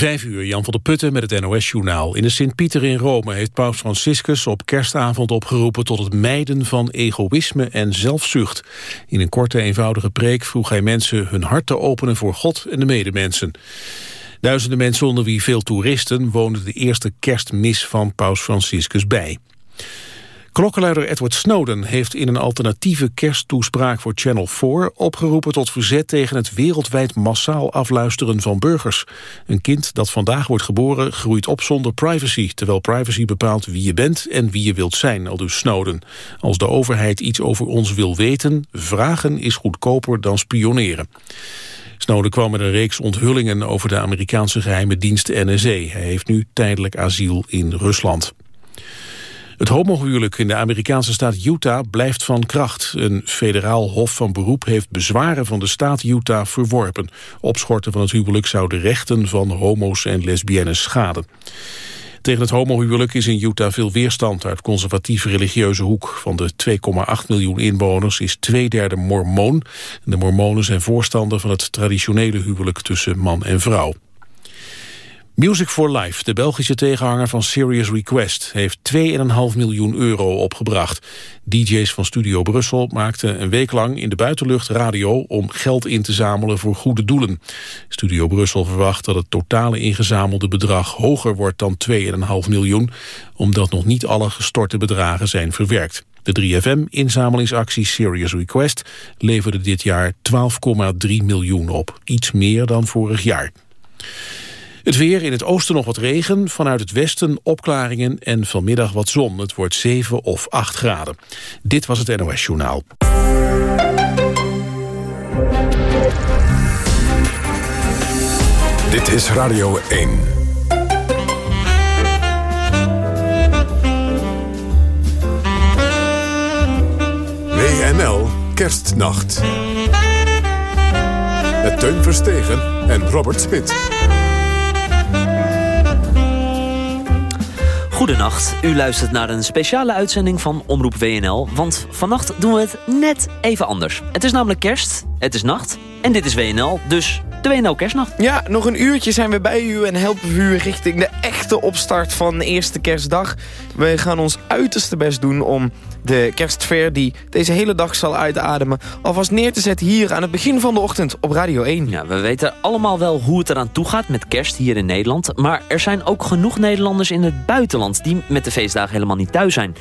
Vijf uur, Jan van der Putten met het NOS-journaal. In de Sint-Pieter in Rome heeft paus Franciscus op kerstavond opgeroepen... tot het mijden van egoïsme en zelfzucht. In een korte, eenvoudige preek vroeg hij mensen hun hart te openen voor God en de medemensen. Duizenden mensen onder wie veel toeristen woonden de eerste kerstmis van paus Franciscus bij. Klokkenluider Edward Snowden heeft in een alternatieve kersttoespraak voor Channel 4 opgeroepen tot verzet tegen het wereldwijd massaal afluisteren van burgers. Een kind dat vandaag wordt geboren groeit op zonder privacy, terwijl privacy bepaalt wie je bent en wie je wilt zijn, al dus Snowden. Als de overheid iets over ons wil weten, vragen is goedkoper dan spioneren. Snowden kwam met een reeks onthullingen over de Amerikaanse geheime dienst NSA. Hij heeft nu tijdelijk asiel in Rusland. Het homohuwelijk in de Amerikaanse staat Utah blijft van kracht. Een federaal hof van beroep heeft bezwaren van de staat Utah verworpen. Opschorten van het huwelijk zou de rechten van homo's en lesbiennes schaden. Tegen het homohuwelijk is in Utah veel weerstand uit conservatieve religieuze hoek. Van de 2,8 miljoen inwoners is twee derde mormoon. De mormonen zijn voorstander van het traditionele huwelijk tussen man en vrouw. Music for Life, de Belgische tegenhanger van Serious Request... heeft 2,5 miljoen euro opgebracht. DJ's van Studio Brussel maakten een week lang in de buitenlucht radio... om geld in te zamelen voor goede doelen. Studio Brussel verwacht dat het totale ingezamelde bedrag... hoger wordt dan 2,5 miljoen... omdat nog niet alle gestorte bedragen zijn verwerkt. De 3FM-inzamelingsactie Serious Request leverde dit jaar 12,3 miljoen op. Iets meer dan vorig jaar. Het weer in het oosten nog wat regen, vanuit het westen opklaringen en vanmiddag wat zon. Het wordt 7 of 8 graden. Dit was het NOS Journaal. Dit is Radio 1. WNL Kerstnacht. Met Teun Verstegen en Robert Smit. Goedenacht, u luistert naar een speciale uitzending van Omroep WNL... want vannacht doen we het net even anders. Het is namelijk kerst, het is nacht en dit is WNL, dus de WNL Kerstnacht. Ja, nog een uurtje zijn we bij u en helpen we u richting de echte opstart van de eerste kerstdag. We gaan ons uiterste best doen om de kerstver die deze hele dag zal uitademen... alvast neer te zetten hier aan het begin van de ochtend op Radio 1. Ja, we weten allemaal wel hoe het eraan toe gaat met kerst hier in Nederland... maar er zijn ook genoeg Nederlanders in het buitenland... die met de feestdagen helemaal niet thuis zijn.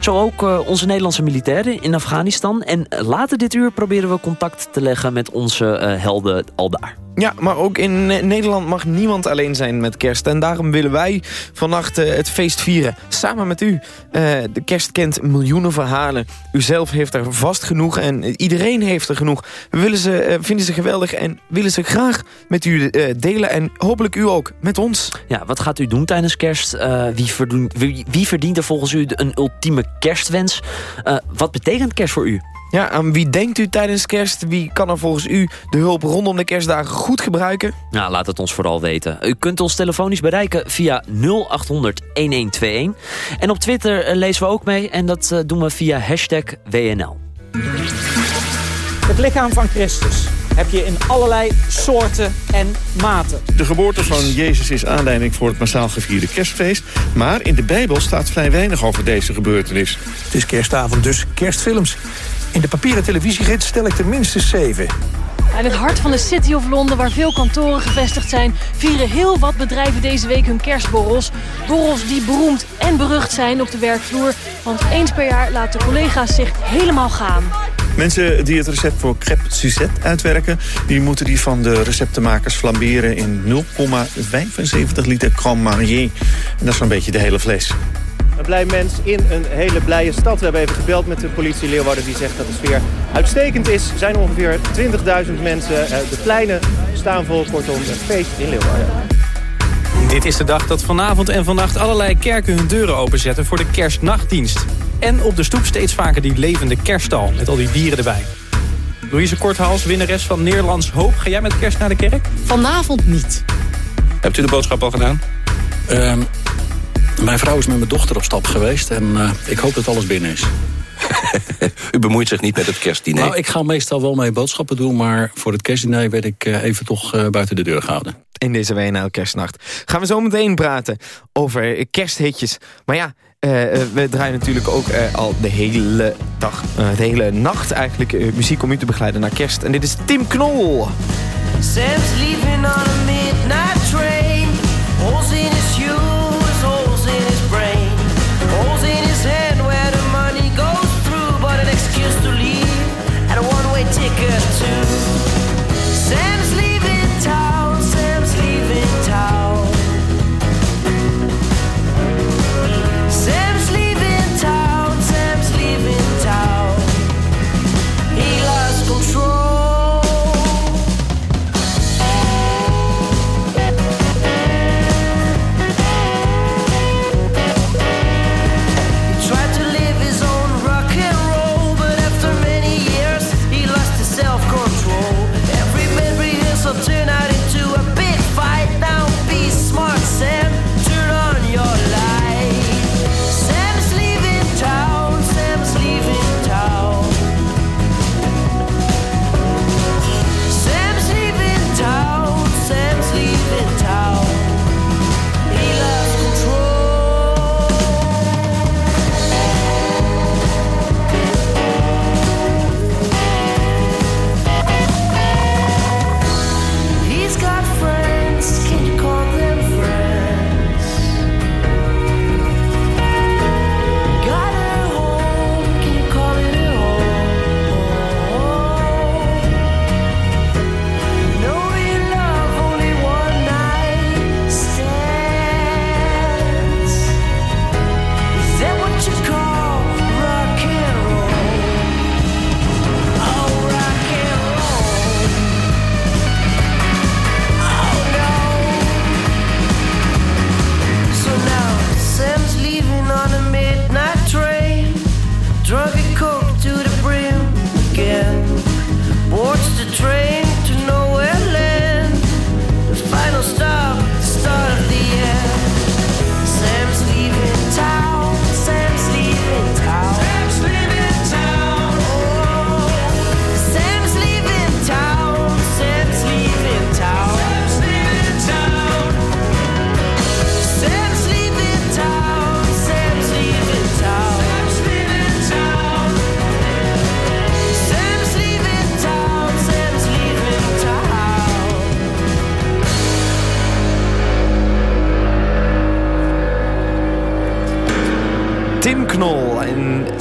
Zo ook uh, onze Nederlandse militairen in Afghanistan. En later dit uur proberen we contact te leggen met onze uh, helden al daar. Ja, maar ook in Nederland mag niemand alleen zijn met kerst. En daarom willen wij vannacht uh, het feest vieren. Samen met u. Uh, de kerst kent miljoenen verhalen. U zelf heeft er vast genoeg en iedereen heeft er genoeg. We willen ze, uh, vinden ze geweldig en willen ze graag met u delen. En hopelijk u ook met ons. Ja, wat gaat u doen tijdens kerst? Wie verdient, wie, wie, verdient er volgens u een ultieme kerstwens? wat betekent kerst voor u? Ja, aan wie denkt u tijdens kerst? Wie kan er volgens u de hulp rondom de kerstdagen goed gebruiken? Nou, laat het ons vooral weten. U kunt ons telefonisch bereiken via 0800 1121. En op Twitter eh, lezen we ook mee en dat eh, doen we via hashtag WNL. Het lichaam van Christus heb je in allerlei soorten en maten. De geboorte van Jezus is aanleiding voor het massaal gevierde kerstfeest. Maar in de Bijbel staat vrij weinig over deze gebeurtenis. Het is kerstavond, dus kerstfilms. In de papieren televisiegids stel ik er minstens zeven. In het hart van de City of Londen, waar veel kantoren gevestigd zijn... vieren heel wat bedrijven deze week hun kerstborrels. Borrels die beroemd en berucht zijn op de werkvloer. Want eens per jaar laten collega's zich helemaal gaan. Mensen die het recept voor crêpe Suzette uitwerken... die moeten die van de receptenmakers flamberen in 0,75 liter Grand Marnier. En dat is zo'n beetje de hele fles. Een blij mens in een hele blije stad. We hebben even gebeld met de politie Leeuwarden die zegt dat de sfeer uitstekend is. Er zijn ongeveer 20.000 mensen. Eh, de pleinen staan vol, kortom, een feest in Leeuwarden. Dit is de dag dat vanavond en vannacht allerlei kerken hun deuren openzetten voor de kerstnachtdienst. En op de stoep steeds vaker die levende kerststal met al die dieren erbij. Louise Korthals, winnares van Nederlands Hoop. Ga jij met kerst naar de kerk? Vanavond niet. Hebt u de boodschap al gedaan? Um, mijn vrouw is met mijn dochter op stap geweest en uh, ik hoop dat alles binnen is. U bemoeit zich niet met het kerstdiner? Nou, ik ga meestal wel mee boodschappen doen... maar voor het kerstdiner werd ik uh, even toch uh, buiten de deur gehouden. in deze WNL Kerstnacht. Gaan we zo meteen praten over kersthitjes. Maar ja, eh, eh, we draaien natuurlijk ook eh, al de hele dag, de hele nacht eigenlijk muziek om u te begeleiden naar kerst. En dit is Tim Knol. Sam's leaving on a Send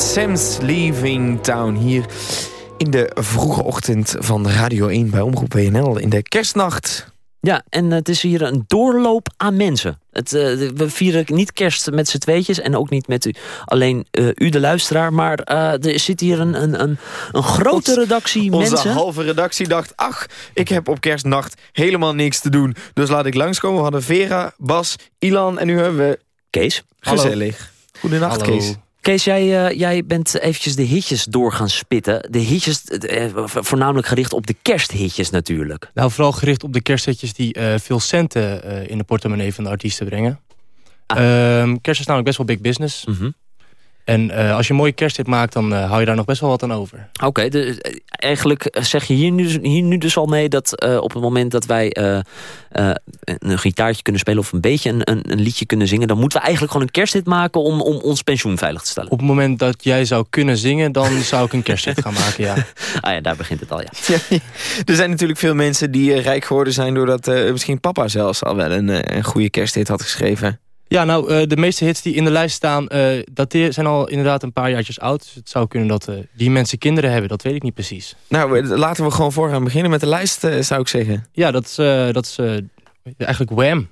Sam's Leaving Town hier in de vroege ochtend van Radio 1 bij Omroep WNL in de kerstnacht. Ja, en het is hier een doorloop aan mensen. Het, uh, we vieren niet kerst met z'n tweetjes en ook niet met u, alleen uh, u de luisteraar. Maar uh, er zit hier een, een, een, een grote redactie Onze mensen. Onze halve redactie dacht, ach, ik heb op kerstnacht helemaal niks te doen. Dus laat ik langskomen. We hadden Vera, Bas, Ilan en nu hebben we... Kees. Gezellig. Goedenacht, Hallo. Kees. Kees, jij, uh, jij bent eventjes de hitjes door gaan spitten. De hitjes, uh, voornamelijk gericht op de kersthitjes natuurlijk. Nou, vooral gericht op de kersthitjes die uh, veel centen in de portemonnee van de artiesten brengen. Ah. kerst is namelijk best wel big business. Mm -hmm. En uh, als je een mooie kersthit maakt, dan uh, hou je daar nog best wel wat aan over. Oké, okay, dus, eigenlijk zeg je hier nu, hier nu dus al mee... dat uh, op het moment dat wij een gitaartje kunnen spelen... of een beetje een, een, een, liedje kunnen zingen... dan moeten we eigenlijk gewoon een kersthit maken... om, om ons pensioen veilig te stellen. Op het moment dat jij zou kunnen zingen... dan zou ik een kersthit gaan maken, ja. ah ja, daar begint het al, ja. er zijn natuurlijk veel mensen die rijk geworden zijn... doordat misschien papa zelfs al wel een, een goede kersthit had geschreven. Ja, nou, uh, de meeste hits die in de lijst staan... Uh, dat zijn al inderdaad een paar jaartjes oud. Dus het zou kunnen dat uh, die mensen kinderen hebben. Dat weet ik niet precies. Nou, laten we gewoon voor gaan beginnen met de lijst, zou ik zeggen. Ja, dat is, dat is eigenlijk Wham.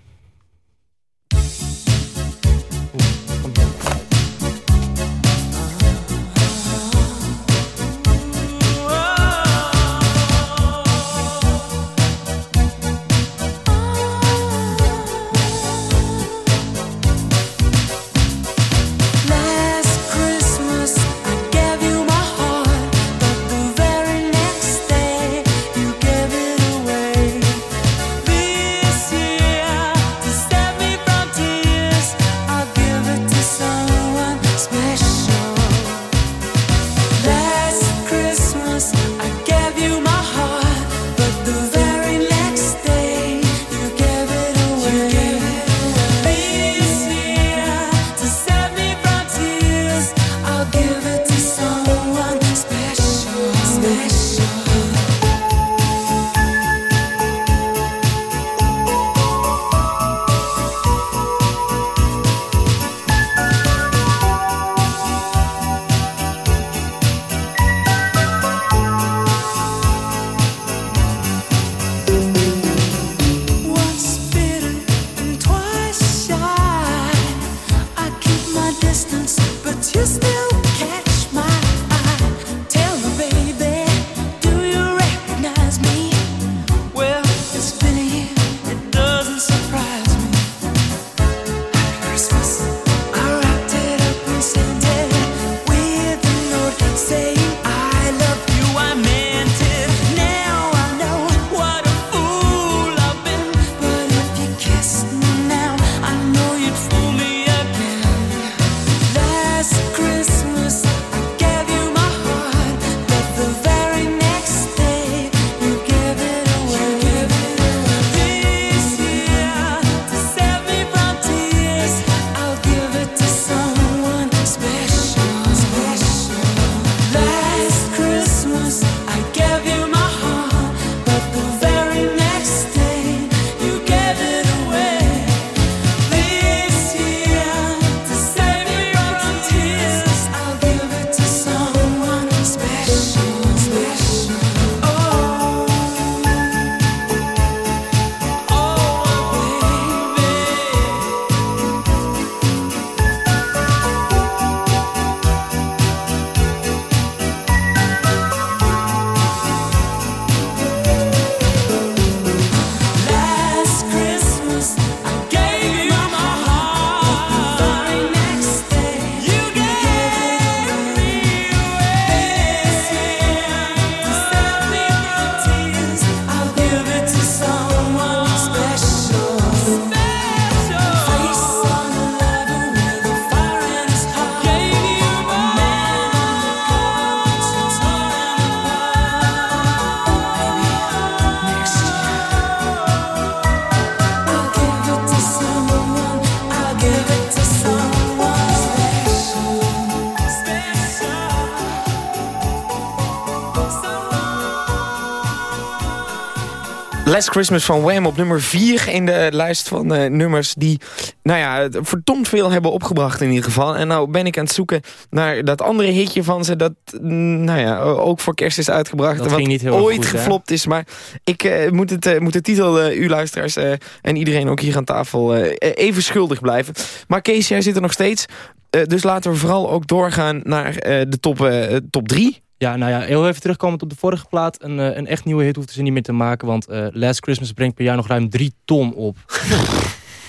Last Christmas van Wham op nummer 4 in de lijst van uh, nummers die, nou ja, verdomd veel hebben opgebracht in ieder geval. En nou ben ik aan het zoeken naar dat andere hitje van ze dat, mm, nou ja, ook voor kerst is uitgebracht. Dat wat ging niet heel ooit goed, hè? geflopt is. Maar ik uh, moet, het, uh, moet de titel, u luisteraars en iedereen ook hier aan tafel, even schuldig blijven. Maar Kees, jij zit er nog steeds. dus laten we vooral ook doorgaan naar de top, top 3. Ja, nou ja, heel even terugkomend op de vorige plaat. Een, uh, een echt nieuwe hit hoeft ze niet meer te maken. Want uh, Last Christmas brengt per jaar nog ruim drie ton op.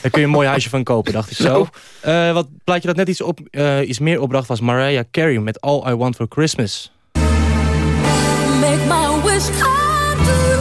Daar kun je een mooi huisje van kopen, dacht ik zo. Uh, wat plaatje dat net iets, op, iets meer opbracht was Mariah Carey met All I Want For Christmas. Make my wish come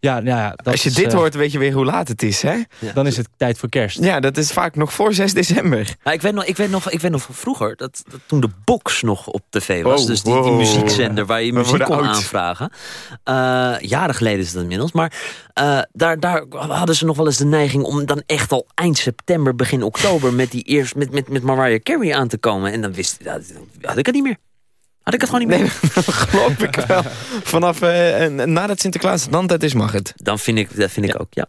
Ja, nou ja, dat Als je is, dit uh, hoort, weet je weer hoe laat het is, hè? Ja. Dan is het tijd voor kerst. Ja, dat is vaak nog voor 6 december. Nou, ik, weet nog, ik, weet nog, ik weet nog van vroeger, dat, dat toen de box nog op tv was. Oh, dus die, die, muziekzender waar je muziek kon oud. aanvragen. Uh, jaren geleden is dat inmiddels. Maar uh, daar, daar hadden ze nog wel eens de neiging om dan echt al eind september, begin oktober... met, die eerst, met, met, met Mariah Carey aan te komen. En dan wist had ik het niet meer. Had ik het gewoon niet meer? Nee, geloof ik wel. Vanaf uh, nadat Sinterklaas dan het is, mag het. Dan vind ik, dat vind ik ja. ook, ja.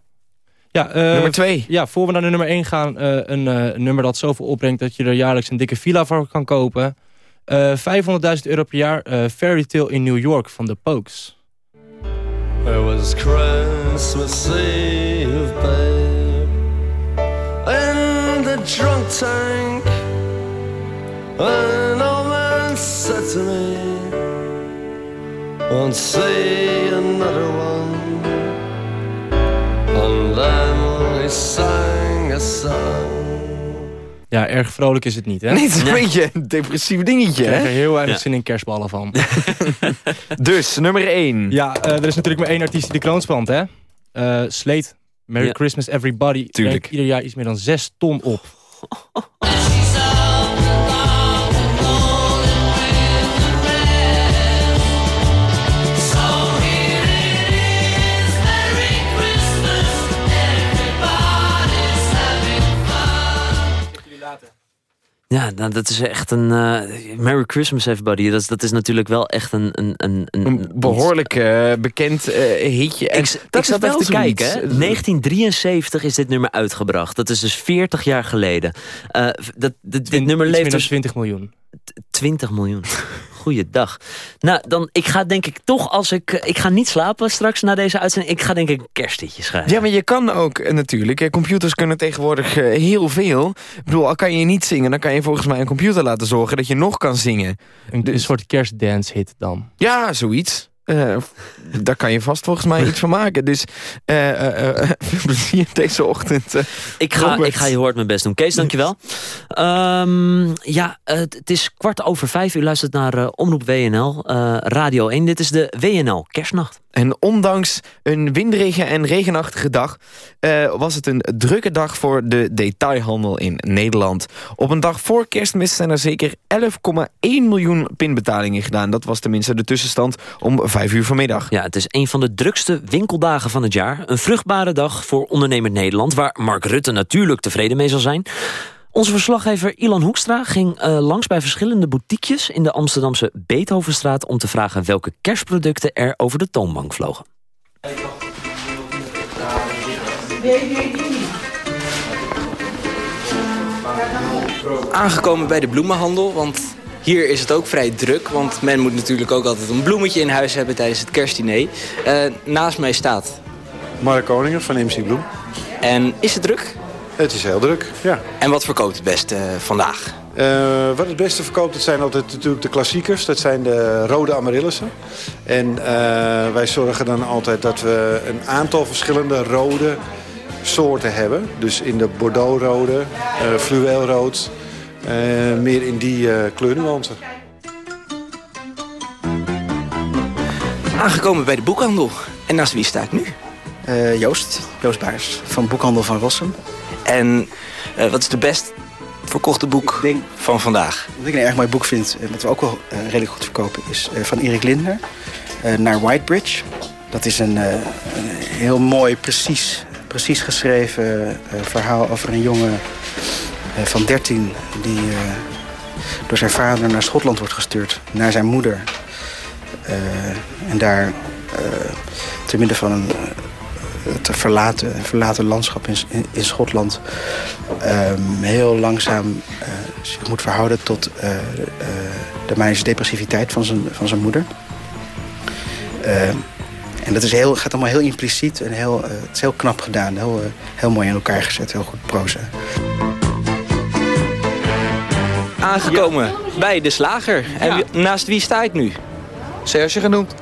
Ja, uh, nummer twee. Ja, voor we naar de nummer 1 gaan. Uh, een uh, nummer dat zoveel opbrengt dat je er jaarlijks een dikke villa voor kan kopen. 500.000 euro per jaar. Fairy Tale in New York van The Pokes. It was Christmas Eve, babe. In the drunk tank. To me, Won't see another one. And then we sang a song. Ja, erg vrolijk is het niet, hè? Nee, het is een ja. beetje een depressief dingetje, Ik krijg hè? er heel weinig ja. zin in kerstballen van. dus, nummer 1. Ja, uh, er is natuurlijk maar één artiest die de kroon spant, hè? Uh, Slate, Merry ja. Christmas Everybody. Tuurlijk. ieder jaar iets meer dan 6 ton op. Ja, nou, dat is echt een... Uh, Merry Christmas everybody. Dat is, dat is natuurlijk wel echt een... Een, een, een behoorlijk uh, bekend uh, hitje. En ik, dat ik zat wel te kijken. Hè? 1973 is dit nummer uitgebracht. Dat is dus 40 jaar geleden. dat, dit, dit nummer leeft dus... 20 miljoen. 20 miljoen. Goeiedag. Nou, dan, ik ga denk ik toch als ik... Ik ga niet slapen straks na deze uitzending. Ik ga denk ik een kerstliedje schrijven. Ja, maar je kan ook natuurlijk. Computers kunnen tegenwoordig heel veel. Ik bedoel, al kan je niet zingen... dan kan je volgens mij een computer laten zorgen dat je nog kan zingen. Een, dus, een soort kerstdance hit dan. Ja, zoiets. Uh, daar kan je vast volgens mij iets van maken. Dus uh, uh, veel plezier deze ochtend. ik, ga, ik ga je hoort mijn best doen. Kees, dankjewel. Um, ja, het is kwart over vijf. U luistert naar Omroep WNL, Radio 1. Dit is de WNL Kerstnacht. En ondanks een winderige en regenachtige dag... Uh, was het een drukke dag voor de detailhandel in Nederland. Op een dag voor kerstmis zijn er zeker 11,1 miljoen pinbetalingen gedaan. Dat was tenminste de tussenstand om 5 uur vanmiddag. Ja, het is een van de drukste winkeldagen van het jaar. Een vruchtbare dag voor ondernemer Nederland... waar Mark Rutte natuurlijk tevreden mee zal zijn... Onze verslaggever Ilan Hoekstra ging uh, langs bij verschillende boutiquejes in de Amsterdamse Beethovenstraat om te vragen welke kerstproducten er over de toonbank vlogen. Aangekomen bij de bloemenhandel, want hier is het ook vrij druk. Want men moet natuurlijk ook altijd een bloemetje in huis hebben tijdens het kerstdiner. Uh, naast mij staat... Mark Koningen van MC Bloem. En is het druk? Het is heel druk, ja. En wat verkoopt het beste uh, vandaag? Uh, wat het beste verkoopt, dat zijn altijd natuurlijk de klassiekers. Dat zijn de rode amaryllissen. En uh, wij zorgen dan altijd dat we een aantal verschillende rode soorten hebben. Dus in de bordeauxrode, uh, fluweelrood, meer in die kleurnuances. Aangekomen bij de boekhandel. En naast wie sta ik nu? Joost, Joost Baars van Boekhandel van Rossum. En uh, wat is de best verkochte boek van vandaag? Wat ik een erg mooi boek vind, en dat we ook wel eh, redelijk goed verkopen, is eh, van Erik Lindner. eh, naar Whitebridge. Dat is een, eh, een heel mooi, precies, precies geschreven eh, verhaal over een jongen eh, van 13 die eh, door zijn vader naar Schotland wordt gestuurd, naar zijn moeder. Eh, en daar eh, te midden van een eh, het verlaten, verlaten landschap in, in, Schotland ehm, heel langzaam eh, zich moet verhouden tot eh, eh, de manische depressiviteit van zijn, van zijn moeder. Ehm, en dat is heel, gaat allemaal heel impliciet en heel, eh, het is heel knap gedaan. Heel, heel mooi in elkaar gezet, heel goed proza. Aangekomen bij de slager. En wie- naast wie sta ik nu? Serge genoemd.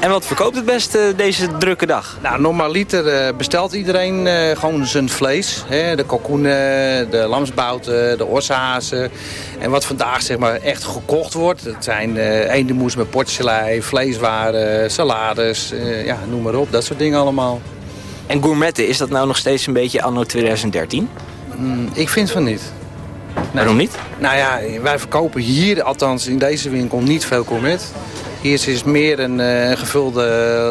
En wat verkoopt het beste deze drukke dag? Nou, normaliter eh, bestelt iedereen eh, gewoon zijn vlees. De kalkoenen, de lamsbouten, de orshazen. En wat vandaag zeg maar echt gekocht wordt... dat zijn eh eendenmoes met portselei, vleeswaren, salades. ja, noem maar op, dat soort dingen allemaal. En gourmetten, is dat nou nog steeds een beetje anno 2013? Mm, ik vind van niet. Waarom niet? Nou ja, wij verkopen hier, althans in deze winkel, niet veel gourmet. Hier is meer een eh, gevulde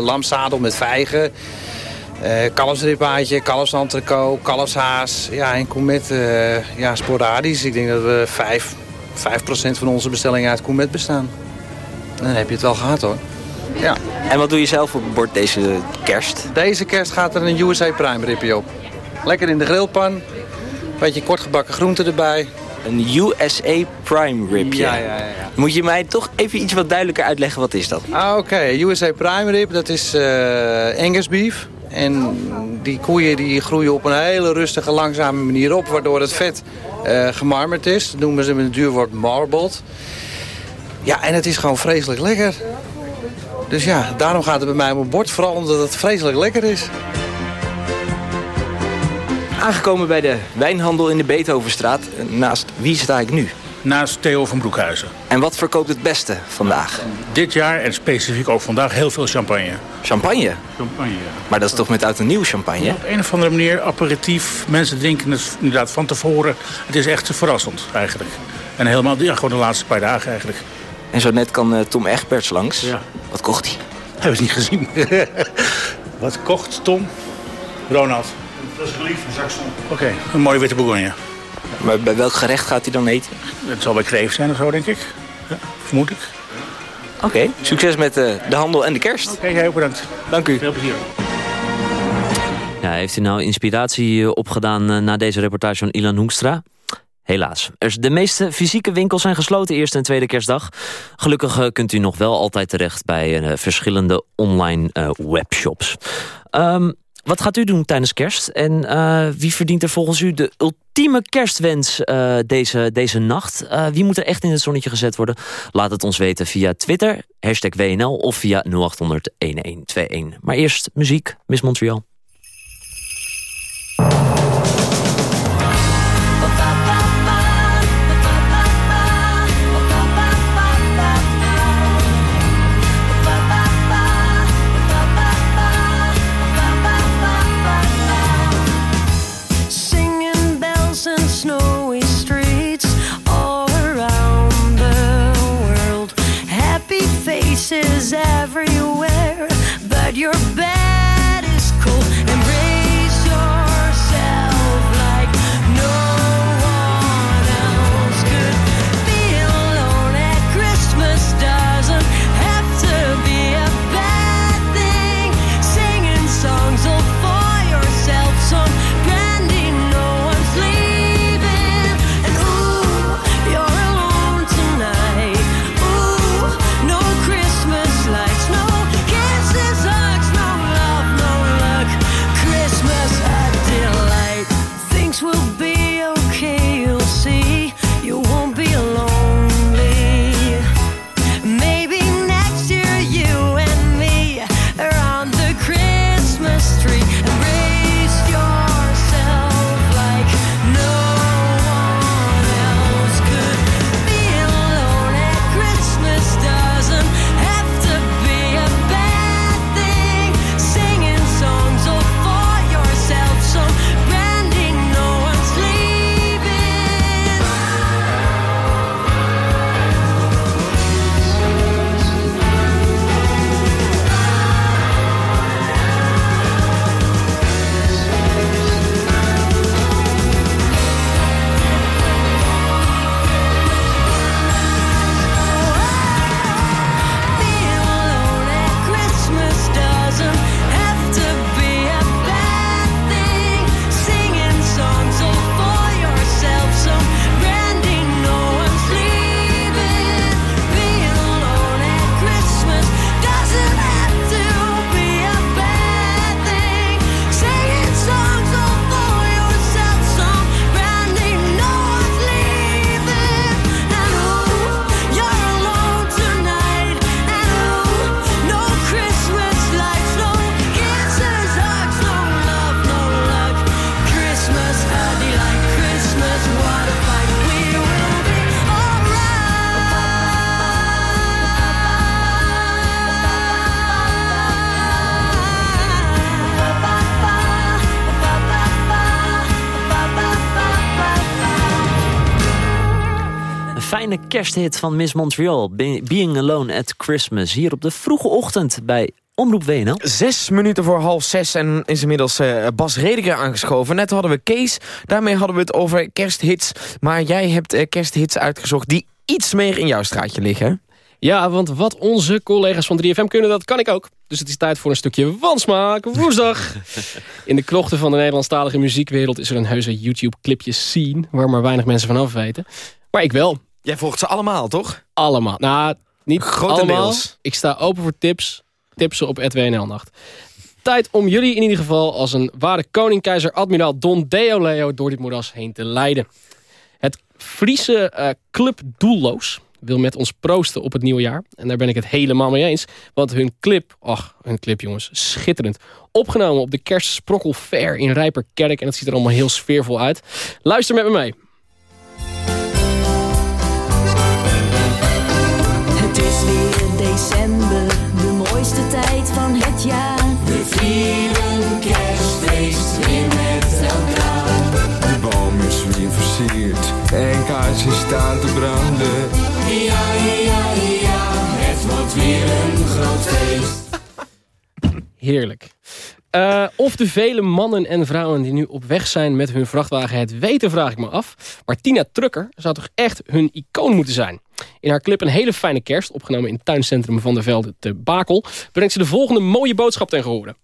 lamsadel met vijgen. eh kalfsribbaatje, kalfsentrecot, kalfshaas. Ja, en gourmet eh, ja, sporadisch. Ik denk dat we 5, 5% van onze bestellingen uit gourmet bestaan. Dan heb je het wel gehad hoor. Ja. En wat doe je zelf op het bord deze kerst? Deze kerst gaat er een USA Prime ribje op. Lekker in de grillpan. Beetje kortgebakken groenten erbij. Een USA Prime ribje. Ja, ja, ja, ja. Moet je mij toch even iets wat duidelijker uitleggen, wat is dat? Ah, oké. USA Prime Rib, dat is eh Angus beef. En die koeien die groeien op een hele rustige, langzame manier op... waardoor het vet eh gemarmerd is. Dat noemen ze met een duur woord marbled. Ja, en het is gewoon vreselijk lekker. Dus ja, daarom gaat het bij mij op mijn bord. Vooral omdat het vreselijk lekker is. Aangekomen bij de wijnhandel in de Beethovenstraat. Naast wie sta ik nu? Naast Theo van Broekhuizen. En wat verkoopt het beste vandaag? Dit jaar en specifiek ook vandaag heel veel champagne. Champagne? Champagne, ja. Maar dat is toch met oud en nieuw champagne? Op een of andere manier aperitief. Mensen drinken het inderdaad van tevoren. Het is echt verrassend eigenlijk. En helemaal, ja, gewoon de laatste paar dagen eigenlijk. En zo net kan eh, Tom Egberts langs. Ja. Wat kocht hij? Hebben we niet gezien. Wat kocht Tom? Ronald. Dat is geliefd van Saxon. Oké, een mooie witte bourgogne. Maar bij welk gerecht gaat hij dan eten? Het zal bij kreeft zijn of zo, denk ik. Ja, vermoed ik. Oké, succes met eh, de handel en de kerst. Oké, heel bedankt. Dank u. Veel plezier. Ja, heeft u nou inspiratie eh, opgedaan eh, na deze reportage van Ilan Hoekstra? Helaas. Er- De meeste fysieke winkels zijn gesloten eerste en tweede kerstdag. Gelukkig kunt u nog wel altijd terecht bij eh, verschillende online eh, webshops. Ehm, wat gaat u doen tijdens kerst? En eh, wie verdient er volgens u de ultieme kerstwens eh, deze, deze nacht? Eh, wie moet er echt in het zonnetje gezet worden? Laat het ons weten via Twitter, hashtag WNL of via 0800 1121. Maar eerst muziek, Miss Montreal. Your kersthit van Miss Montreal. Be- Being Alone at Christmas. Hier op de vroege ochtend bij Omroep WNL. Zes minuten voor half zes en is inmiddels eh, Bas Rediger aangeschoven. Net hadden we Kees, daarmee hadden we het over kersthits. Maar jij hebt eh, kersthits uitgezocht die iets meer in jouw straatje liggen. Ja, want wat onze collega's van 3FM kunnen, dat kan ik ook. Dus het is tijd voor een stukje wansmaak woensdag. In de krochten van de Nederlandstalige muziekwereld... is er een heuse YouTube-clipje scene... waar maar weinig mensen van af weten. Maar ik wel. Jij volgt ze allemaal, toch? Allemaal. Nou, niet Grotendeels. allemaal. Ik sta open voor tips. Tipsen op @WNL-nacht. Tijd om jullie in ieder geval als een ware koning, keizer, admiraal Don Deoleo... door dit moeras heen te leiden. Het Friese eh, Club Doelloos wil met ons proosten op het nieuwe jaar. En daar ben ik het helemaal mee eens. Want hun clip, ach, hun clip jongens, schitterend. Opgenomen op de Kerstsprokkel Fair in Rijperkerk. En dat ziet er allemaal heel sfeervol uit. Luister met me mee. December, de mooiste tijd van het jaar. We vieren kerstfeest weer met elkaar. De boom is weer versierd en kaarsjes staan te branden. Ja, ja, ja, het wordt weer een groot feest. Heerlijk. Eh, of de vele mannen en vrouwen die nu op weg zijn met hun vrachtwagen het weten, vraag ik me af. Maar Tina Trucker zou toch echt hun icoon moeten zijn. In haar clip Een hele fijne kerst, opgenomen in het tuincentrum van de Velde te Bakel, brengt ze de volgende mooie boodschap ten gehore.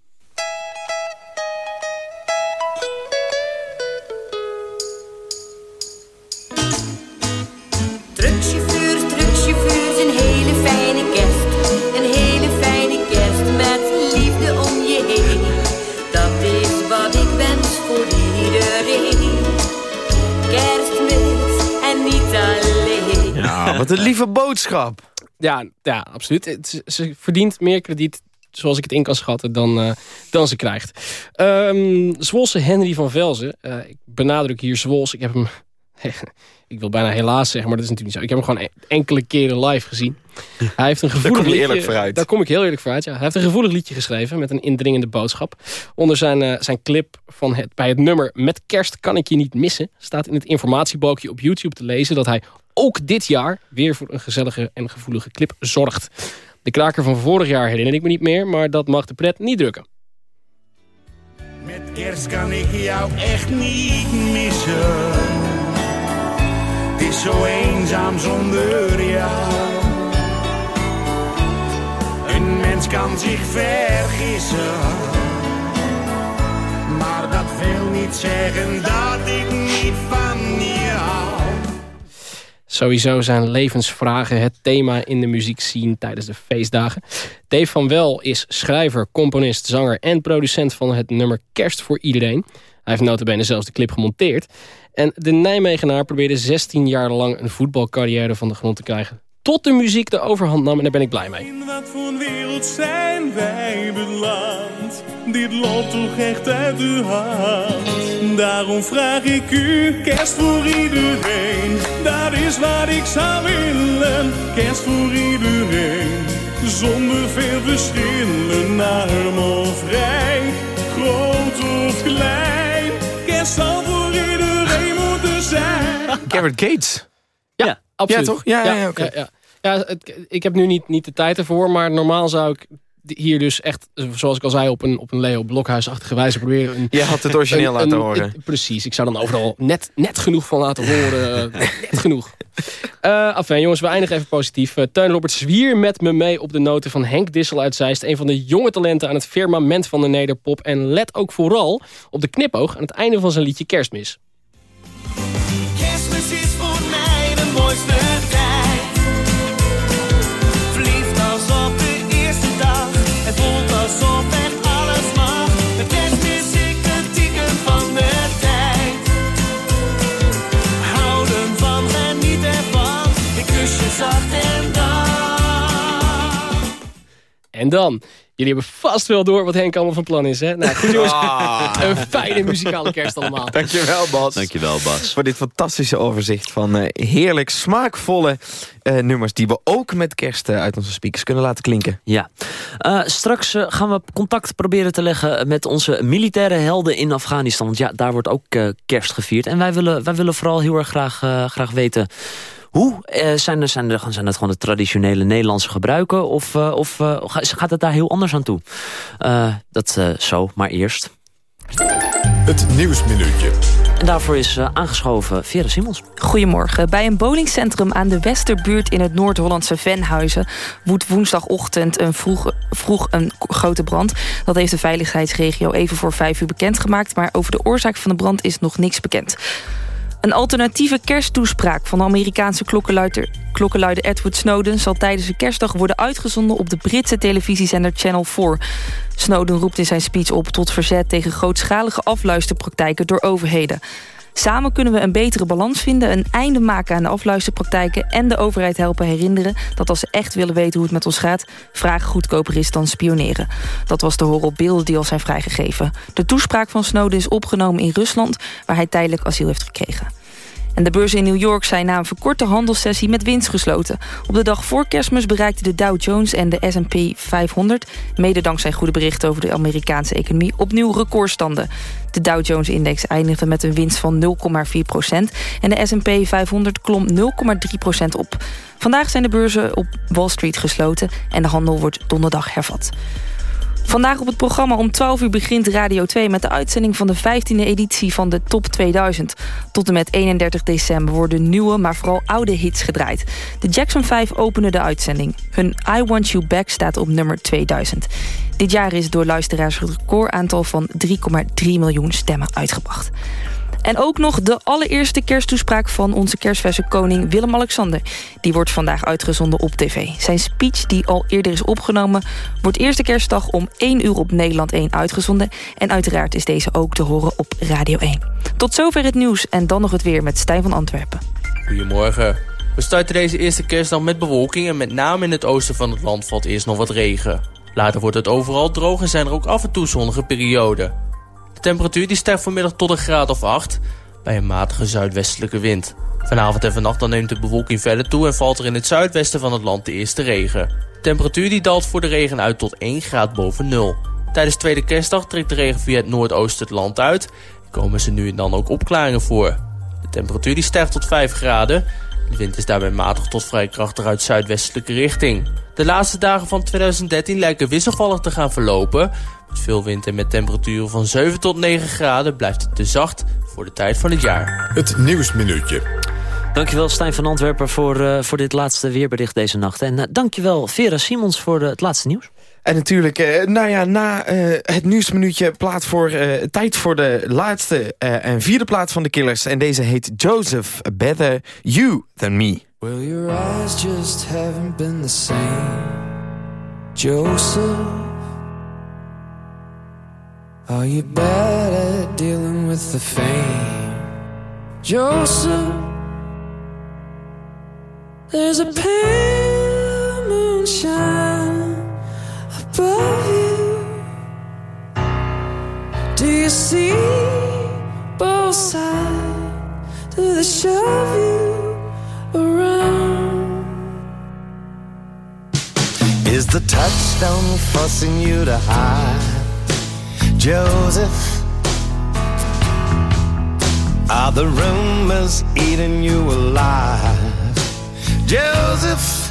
Wat een lieve boodschap. Ja, ja absoluut. Het- Ze, verdient meer krediet zoals ik het in kan schatten, dan, eh, dan ze krijgt. Ehm Zwolse Henry van Velzen. eh, ik benadruk hier Zwols. Ik heb hem... ik wil bijna helaas zeggen, maar dat is natuurlijk niet zo. Ik heb hem gewoon e- enkele keren live gezien. Hij heeft een gevoelig kom je liedje- eerlijk vooruit. Daar kom ik heel eerlijk vooruit, ja. Hij heeft een gevoelig liedje geschreven met een indringende boodschap. Onder zijn, eh, zijn clip van het, bij het nummer Met kerst kan ik je niet missen... staat in het informatiebalkje op YouTube te lezen... dat hij ook dit jaar weer voor een gezellige en gevoelige clip zorgt. De kraker van vorig jaar herinner ik me niet meer... maar dat mag de pret niet drukken. Met kerst kan ik jou echt niet missen. Het is zo eenzaam zonder jou. Een mens kan zich vergissen. Maar dat wil niet zeggen dat ik niet hou. Sowieso zijn levensvragen het thema in de muziekscene tijdens de feestdagen. Dave van Wel is schrijver, componist, zanger en producent van het nummer Kerst voor Iedereen. Hij heeft notabene zelfs de clip gemonteerd. En de Nijmegenaar probeerde 16 jaar lang een voetbalcarrière van de grond te krijgen. Tot de muziek de overhand nam en daar ben ik blij mee. In wat voor een wereld zijn wij beland? Dit loopt toch echt uit de hand. Daarom vraag ik u, kerst voor iedereen. Dat is wat ik zou willen. Kerst voor iedereen. Zonder veel verschillen, arm of rijk. Groot of klein. Kerst zal voor iedereen moeten zijn. Garrett Gates. Ja, absoluut. Ja, toch? Ja, ja, ja, oké. ja, ja. Ja, het- ik heb nu niet, niet de tijd ervoor, maar normaal zou ik hier dus echt, zoals ik al zei, op een, op een Leo Blokhuisachtige wijze proberen. Een, Je had het origineel laten horen. precies, ik zou dan overal net, net genoeg van laten horen. net genoeg. Eh enfin, jongens, we eindigen even positief. Eh, Teun Robert zwier met me mee op de noten van Henk Dissel uit Zeist. Een van de jonge talenten aan het firmament van de nederpop. En let ook vooral op de knipoog aan het einde van zijn liedje Kerstmis. Kerstmis is voor mij de. Verliefd als op de eerste dag. Het voelt alsof er alles mag. Met kerstmis ik het teken van de tijd. Houden van, geniet ervan. Ik kus je zacht en dan. Jullie hebben vast wel door wat Henk allemaal van plan is, hè? Nou, goed jongens, Ah. een fijne muzikale kerst allemaal. Dankjewel Bas. Dankjewel Bas. Voor dit fantastische overzicht van eh, heerlijk smaakvolle eh, nummers... die we ook met kerst eh, uit onze speakers kunnen laten klinken. Ja. Eh, straks gaan we contact proberen te leggen met onze militaire helden in Afghanistan. Want ja, daar wordt ook kerst gevierd. En wij willen, wij willen vooral heel erg graag, graag weten Hoe? Eh, zijn, er, zijn, er, zijn het gewoon de traditionele Nederlandse gebruiken? Of, eh, of eh, ga- gaat het daar heel anders aan toe? Eh, dat eh, zo, maar eerst. Het Nieuwsminuutje. En daarvoor is eh, aangeschoven Vera Simons. Goedemorgen. Bij een bowlingcentrum aan de Westerbuurt in het Noord-Hollandse Venhuizen... woedt woensdagochtend een vroeg, vroeg een grote brand. Dat heeft de veiligheidsregio even voor vijf uur bekendgemaakt... maar over de oorzaak van de brand is nog niks bekend. Een alternatieve kersttoespraak van de Amerikaanse klokkenluider, Edward Snowden... zal tijdens de kerstdag worden uitgezonden op de Britse televisiezender Channel 4. Snowden roept in zijn speech op tot verzet tegen grootschalige afluisterpraktijken door overheden. Samen kunnen we een betere balans vinden, een einde maken aan de afluisterpraktijken... en de overheid helpen herinneren dat als ze echt willen weten hoe het met ons gaat... vragen goedkoper is dan spioneren. Dat was te horen op beelden die al zijn vrijgegeven. De toespraak van Snowden is opgenomen in Rusland... waar hij tijdelijk asiel heeft gekregen. En de beurzen in New York zijn na een verkorte handelssessie met winst gesloten. Op de dag voor kerstmis bereikten de Dow Jones en de S&P 500... mede dankzij goede berichten over de Amerikaanse economie... opnieuw recordstanden. De Dow Jones-index eindigde met een winst van 0,4 procent... en de S&P 500 klom 0,3 procent op. Vandaag zijn de beurzen op Wall Street gesloten... en de handel wordt donderdag hervat. Vandaag op het programma om 12 uur begint Radio 2 met de uitzending van de 15e editie van de Top 2000. Tot en met 31 december worden nieuwe, maar vooral oude hits gedraaid. De Jackson 5 openen de uitzending. Hun I Want You Back staat op nummer 2000. Dit jaar is door luisteraars het recordaantal van 3,3 miljoen stemmen uitgebracht. En ook nog de allereerste kersttoespraak van onze kerstverse koning Willem-Alexander. Die wordt vandaag uitgezonden op tv. Zijn speech, die al eerder is opgenomen... wordt eerste kerstdag om 1 uur op Nederland 1 uitgezonden. En uiteraard is deze ook te horen op Radio 1. Tot zover het nieuws en dan nog het weer met Stijn van Antwerpen. Goedemorgen. We starten deze eerste kerstdag met bewolking en met name in het oosten van het land valt eerst nog wat regen. Later wordt het overal droog en zijn er ook af en toe zonnige perioden. De temperatuur die stijgt vanmiddag tot een graad of 8 bij een matige zuidwestelijke wind. Vanavond en vannacht dan neemt de bewolking verder toe en valt er in het zuidwesten van het land de eerste regen. De temperatuur die daalt voor de regen uit tot 1 graad boven nul. Tijdens tweede kerstdag trekt de regen via het noordoosten het land uit en komen ze nu en dan ook opklaringen voor. De temperatuur die stijgt tot 5 graden. De wind is daarbij matig tot vrij krachtig uit zuidwestelijke richting. De laatste dagen van 2013 lijken wisselvallig te gaan verlopen. Met veel wind en met temperaturen van 7 tot 9 graden blijft het te zacht voor de tijd van het jaar. Het Nieuwsminuutje. Dankjewel Stijn van Antwerpen voor, eh, voor dit laatste weerbericht deze nacht. En uh, dankjewel Vera Simons voor uh, het laatste nieuws. En natuurlijk, uh, nou ja, na uh, het nieuwsminuutje plaat voor, uh, tijd voor de laatste en vierde plaat van de Killers. En deze heet Joseph, Better You Than Me. Well, your eyes just haven't been the same, Joseph. Are you bad at dealing with the fame, Joseph? There's a pale moonshine above you. Do you see both sides? Do they shove you around? Is the touchstone forcing you to hide, Joseph? Are the rumors eating you alive, Joseph?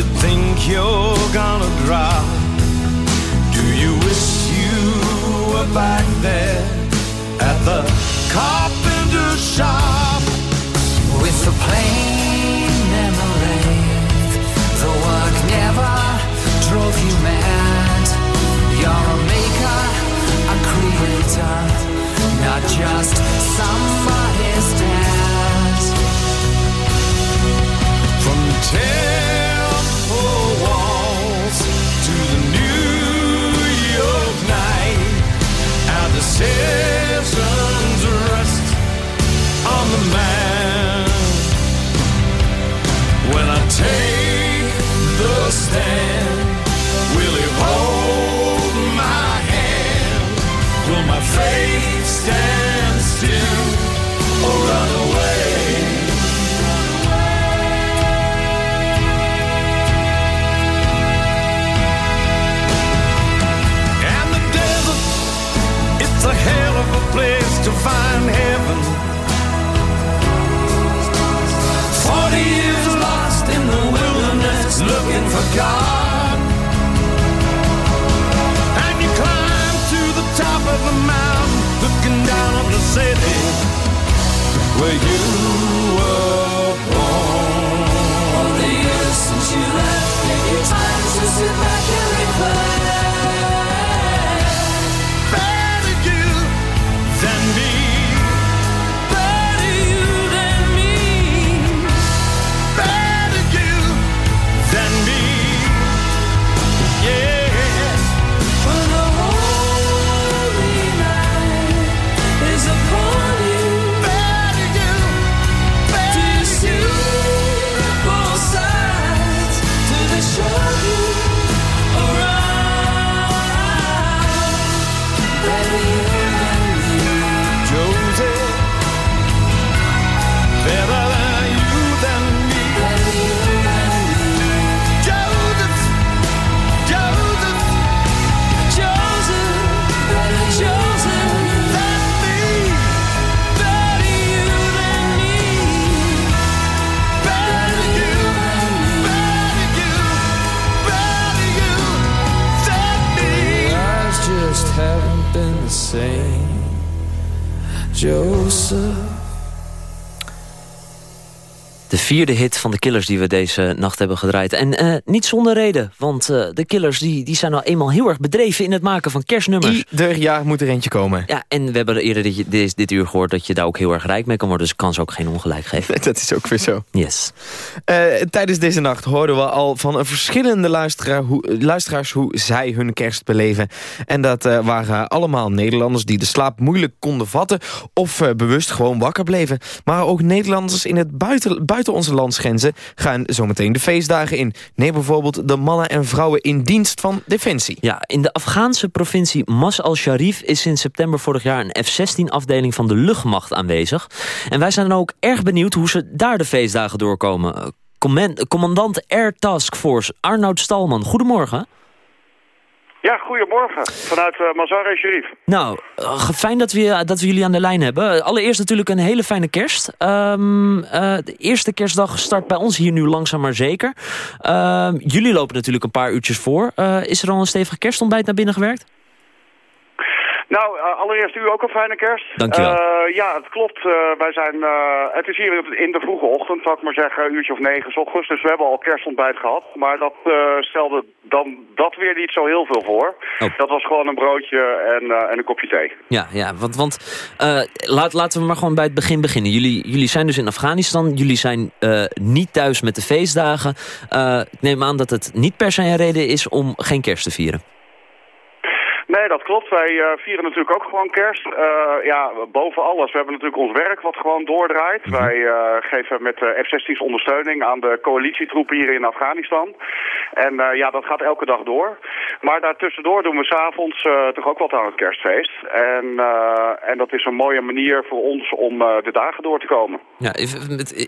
you think you're gonna drop? Do you wish you were back there at the carpenter shop? With the plain the work never drove you mad. You're a maker, a creator, not just somebody's dad. From wilderness looking for God. And you climb to the top of the mountain, looking down on the city where you were born. All the years since you left, you time to sit back and reflect. Vierde hit van de Killers die we deze nacht hebben gedraaid. En eh, niet zonder reden, want eh, de Killers die, die zijn nou eenmaal heel erg bedreven... in het maken van kerstnummers. Ieder jaar moet er eentje komen. Ja, en we hebben eerder dit, dit, dit uur gehoord dat je daar ook heel erg rijk mee kan worden. Dus ik kan ze ook geen ongelijk geven. Dat is ook weer zo. Yes. Eh, tijdens deze nacht hoorden we al van verschillende luisteraar hoe, luisteraars hoe zij hun kerst beleven. En dat waren allemaal Nederlanders die de slaap moeilijk konden vatten of bewust gewoon wakker bleven. Maar ook Nederlanders in het buiten, buiten onze landsgrenzen gaan zometeen de feestdagen in. Neem bijvoorbeeld de mannen en vrouwen in dienst van Defensie. Ja, in de Afghaanse provincie Mas al-Sharif is sinds september vorig jaar een F-16-afdeling van de luchtmacht aanwezig. En wij zijn dan ook erg benieuwd hoe ze daar de feestdagen doorkomen. Eh, Command- Commandant Air Task Force Arnoud Stalman, goedemorgen. Ja, goedemorgen. Vanuit uh, Mazar en. Nou, eh, fijn dat we, dat we jullie aan de lijn hebben. Allereerst natuurlijk een hele fijne kerst. Ehm, eh, de eerste kerstdag start bij ons hier nu langzaam maar zeker. Ehm, jullie lopen natuurlijk een paar uurtjes voor. Eh, is er al een stevig kerstontbijt naar binnen gewerkt? Nou, eh, allereerst u ook een fijne kerst. Dankjewel. Eh, ja, het klopt. Eh, wij zijn, het is hier in de vroege ochtend, zal ik maar zeggen, een uurtje of negen ochtends. Dus we hebben al kerstontbijt gehad. Maar dat stelde dan dat weer niet zo heel veel voor. Dat was gewoon een broodje en, en een kopje thee. Ja, ja want, want laat, laten we maar gewoon bij het begin beginnen. Jullie, jullie zijn dus in Afghanistan. Jullie zijn niet thuis met de feestdagen. Ik neem aan dat het niet per se een reden is om geen kerst te vieren. Nee, dat klopt. Wij eh, vieren natuurlijk ook gewoon kerst. Eh, ja, boven alles. We hebben natuurlijk ons werk wat gewoon doordraait. Wij eh, geven met eh, F-16's ondersteuning aan de coalitietroepen hier in Afghanistan. En ja, dat gaat elke dag door. Maar daartussendoor doen we s'avonds toch ook wat aan het kerstfeest. En, en dat is een mooie manier voor ons om de dagen door te komen. Ja,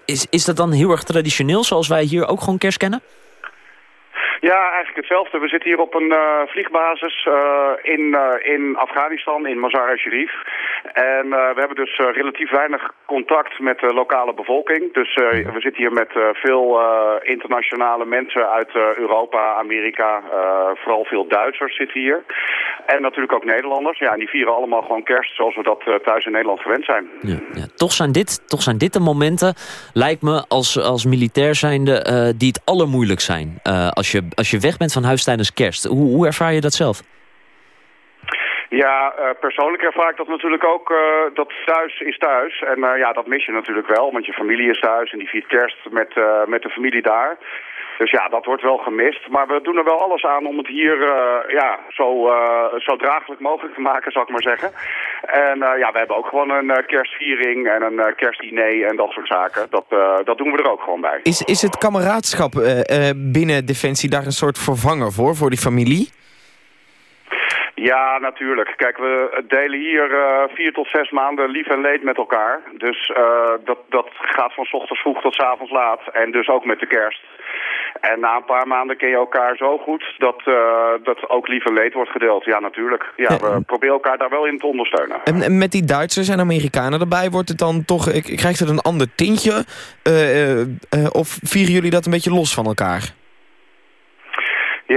is, is dat dan heel erg traditioneel zoals wij hier ook gewoon kerst kennen? Ja, eigenlijk hetzelfde. We zitten hier op een uh, vliegbasis uh, in, uh, in Afghanistan, in Mazar-e-Sharif. En eh, we hebben dus eh, relatief weinig contact met de lokale bevolking. Dus eh, we zitten hier met eh, veel eh, internationale mensen uit eh, Europa, Amerika. eh, vooral veel Duitsers zitten hier. En natuurlijk ook Nederlanders. Ja, en die vieren allemaal gewoon kerst zoals we dat eh, thuis in Nederland gewend zijn. Ja, ja. Toch, zijn dit, toch zijn dit de momenten, lijkt me, als, als militair zijnde, eh, die het allermoeilijk zijn. Eh, als, je, als je weg bent van huis tijdens kerst. Hoe, hoe ervaar je dat zelf? Ja, eh, persoonlijk ervaar ik dat natuurlijk ook. eh, dat thuis is thuis. En eh, ja, dat mis je natuurlijk wel. Want je familie is thuis en die viert kerst met, met de familie daar. Dus ja, dat wordt wel gemist. Maar we doen er wel alles aan om het hier eh, ja, zo, eh, zo draaglijk mogelijk te maken, zou ik maar zeggen. En eh, ja, we hebben ook gewoon een kerstviering en een kerstdiner en dat soort zaken. Dat, dat doen we er ook gewoon bij. Is, is het kameraadschap binnen Defensie daar een soort vervanger voor, voor die familie? Ja, natuurlijk. Kijk, we delen hier vier tot zes maanden lief en leed met elkaar. Dus dat, dat gaat van 's ochtends vroeg tot 's avonds laat. En dus ook met de kerst. En na een paar maanden ken je elkaar zo goed dat, eh, dat ook lief en leed wordt gedeeld. Ja, natuurlijk. Ja, we proberen elkaar daar wel in te ondersteunen. En, en met die Duitsers en Amerikanen erbij wordt het dan toch... ik- Krijgt het een ander tintje? Eh, eh, of vieren jullie dat een beetje los van elkaar?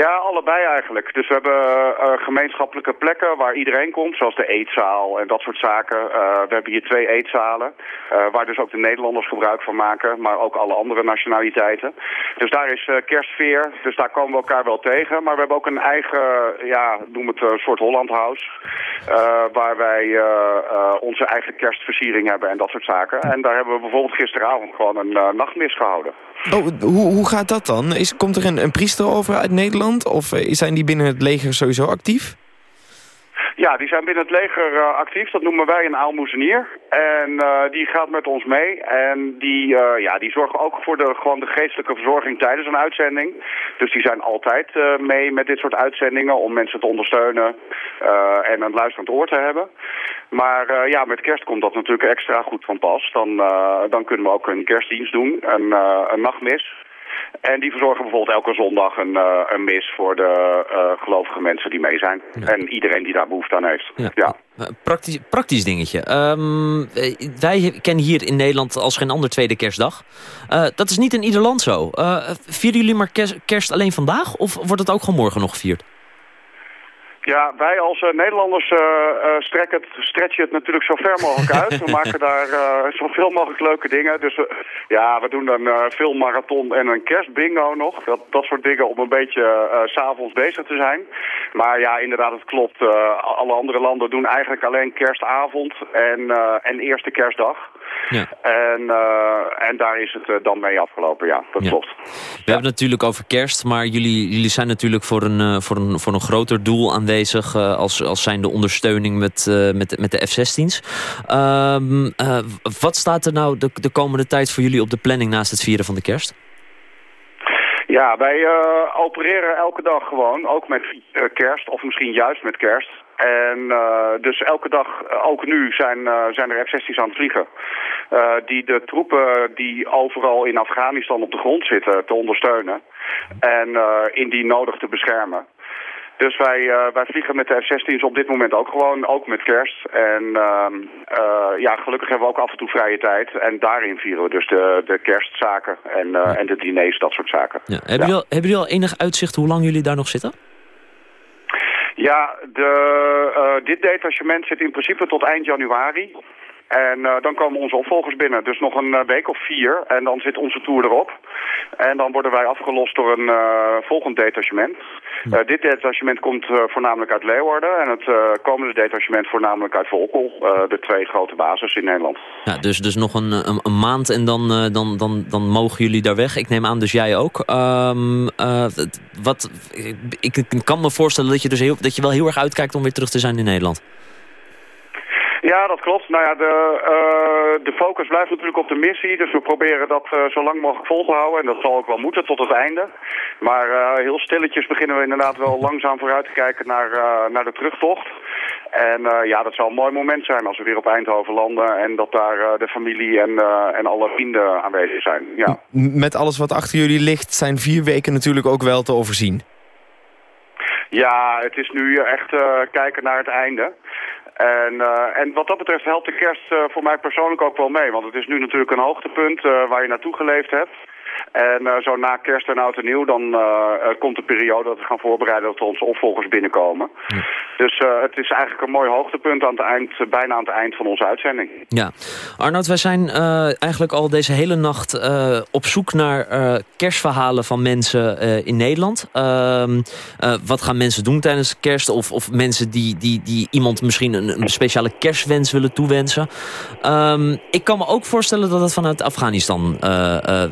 Ja, allebei eigenlijk. Dus we hebben eh, gemeenschappelijke plekken waar iedereen komt, zoals de eetzaal en dat soort zaken. Eh, we hebben hier twee eetzalen, eh, waar dus ook de Nederlanders gebruik van maken, maar ook alle andere nationaliteiten. Dus daar is eh, kerstsfeer, dus daar komen we elkaar wel tegen. Maar we hebben ook een eigen, ja, noem het een soort Holland House, eh, waar wij eh, eh, onze eigen kerstversiering hebben en dat soort zaken. En daar hebben we bijvoorbeeld gisteravond gewoon een eh, nachtmis gehouden. Oh, hoe, hoe gaat dat dan? Is, komt er een, een priester over uit Nederland? Of eh, zijn die binnen het leger sowieso actief? Ja, die zijn binnen het leger eh, actief. Dat noemen wij een aalmoezenier. En eh, die gaat met ons mee. En die, eh, ja, die zorgen ook voor de, gewoon de geestelijke verzorging tijdens een uitzending. Dus die zijn altijd mee met dit soort uitzendingen om mensen te ondersteunen en een luisterend oor te hebben. Maar ja, met kerst komt dat natuurlijk extra goed van pas. Dan, dan kunnen we ook een kerstdienst doen, een, een nachtmis. En die verzorgen bijvoorbeeld elke zondag een, eh, een mis voor de eh, gelovige mensen die mee zijn. En iedereen die daar behoefte aan heeft. Ja. Eh, Praktisch, praktisch dingetje. Ehm, eh, wij kennen hier in Nederland als geen ander tweede kerstdag. Dat is niet in ieder land zo. Vieren jullie maar kerst, kerst alleen vandaag? Of wordt het ook gewoon morgen nog gevierd? Ja, wij als eh, Nederlanders eh, strekken het, stretchen het natuurlijk zo ver mogelijk uit. We maken daar zoveel mogelijk leuke dingen. Dus ja, we doen een eh filmmarathon en een kerstbingo nog. Dat, dat soort dingen om een beetje s s'avonds bezig te zijn. Maar ja, inderdaad, het klopt. Alle andere landen doen eigenlijk alleen kerstavond en, en eerste kerstdag. Ja. En, eh, en daar is het eh, dan mee afgelopen, ja. Dat Ja. klopt. We hebben het natuurlijk over kerst, maar jullie, jullie zijn natuurlijk voor een, eh, voor een, voor een groter doel aanwezig als, als zijn de ondersteuning met, met, met de F-16's. Ehm, eh, wat staat er nou de, de komende tijd voor jullie op de planning naast het vieren van de kerst? Ja, wij opereren elke dag gewoon, ook met kerst of misschien juist met kerst. En eh, dus elke dag, eh, ook nu, zijn, eh, zijn er F-16's aan het vliegen. die de troepen die overal in Afghanistan op de grond zitten te ondersteunen. En indien nodig te beschermen. Dus wij, wij vliegen met de F-16's op dit moment ook gewoon, ook met kerst. En ehm, eh, ja, gelukkig hebben we ook af en toe vrije tijd. En daarin vieren we dus de, de kerstzaken en, en de diners, dat soort zaken. Ja. Hebben, Jullie al, hebben jullie al enig uitzicht hoe lang jullie daar nog zitten? Ja, de, eh, dit detachement zit in principe tot eind januari. En eh, dan komen onze opvolgers binnen. Dus nog een eh, week of vier. En dan zit onze tour erop. En dan worden wij afgelost door een eh, volgend detachement. Dit detachement komt voornamelijk uit Leeuwarden. En het komende detachement voornamelijk uit Volkel. de twee grote bases in Nederland. Ja, dus, dus nog een, een, een maand en dan, dan, dan, dan mogen jullie daar weg. Ik neem aan, dus jij ook. Ehm, eh, wat, ik, ik kan me voorstellen dat je, dus heel, dat je wel heel erg uitkijkt om weer terug te zijn in Nederland. Ja, dat klopt. Nou ja, de, eh, de focus blijft natuurlijk op de missie. Dus we proberen dat eh, zo lang mogelijk vol te houden. En dat zal ook wel moeten tot het einde. Maar eh, heel stilletjes beginnen we inderdaad wel langzaam vooruit te kijken naar, naar de terugtocht. En ja, dat zal een mooi moment zijn als we weer op Eindhoven landen. En dat daar de familie en, en alle vrienden aanwezig zijn. Ja. Met alles wat achter jullie ligt zijn vier weken natuurlijk ook wel te overzien. Ja, het is nu echt kijken naar het einde. En, eh, en wat dat betreft helpt de kerst eh, voor mij persoonlijk ook wel mee. Want het is nu natuurlijk een hoogtepunt eh, waar je naartoe geleefd hebt. En eh, zo na kerst en oud en nieuw, dan eh, komt de periode dat we gaan voorbereiden dat onze opvolgers binnenkomen. Dus eh, het is eigenlijk een mooi hoogtepunt aan het eind, bijna aan het eind van onze uitzending. Ja, Arnoud, wij zijn eigenlijk al deze hele nacht op zoek naar kerstverhalen van mensen in Nederland. Ehm, eh, wat gaan mensen doen tijdens kerst? Of, of mensen die, die, die iemand misschien een, een speciale kerstwens willen toewensen. Ehm, ik kan me ook voorstellen dat het vanuit Afghanistan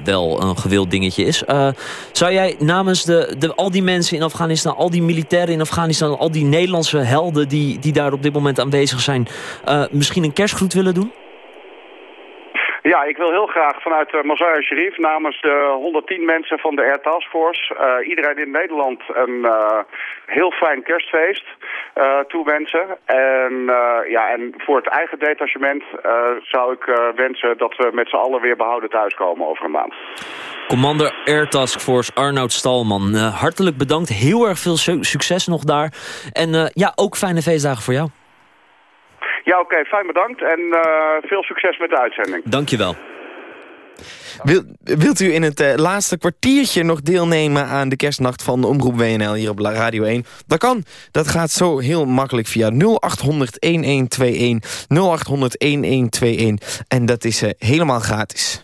wel een gewild dingetje is. Eh, zou jij namens de, de, al die mensen in Afghanistan, al die militairen in Afghanistan, al die Nederlandse helden die, die daar op dit moment aanwezig zijn, eh, misschien een kerstgroet willen doen? Ja, ik wil heel graag vanuit uh, Mazar Sharif namens de 110 mensen van de Air Task Force eh, iedereen in Nederland een eh, heel fijn kerstfeest eh, toewensen. En, eh, ja, en voor het eigen detachement eh, zou ik eh, wensen dat we met z'n allen weer behouden thuiskomen over een maand. Commander Air Task Force Arnoud Stalman, eh, hartelijk bedankt. Heel erg veel su- succes nog daar. En eh, ja, ook fijne feestdagen voor jou. Ja, oké, fijn bedankt en eh, veel succes met de uitzending. Dankjewel. Wil, wilt u in het eh, laatste kwartiertje nog deelnemen aan de kerstnacht van Omroep WNL hier op Radio 1? Dat kan. Dat gaat zo heel makkelijk via 0800 1121 0800 1121 en dat is eh, helemaal gratis.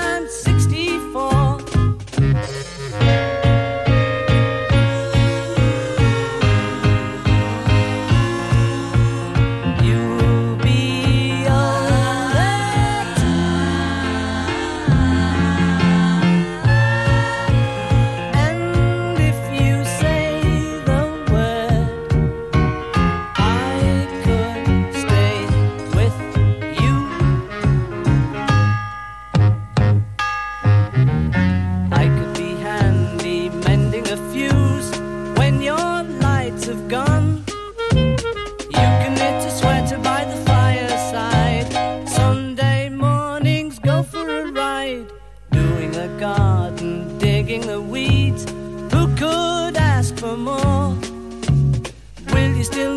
still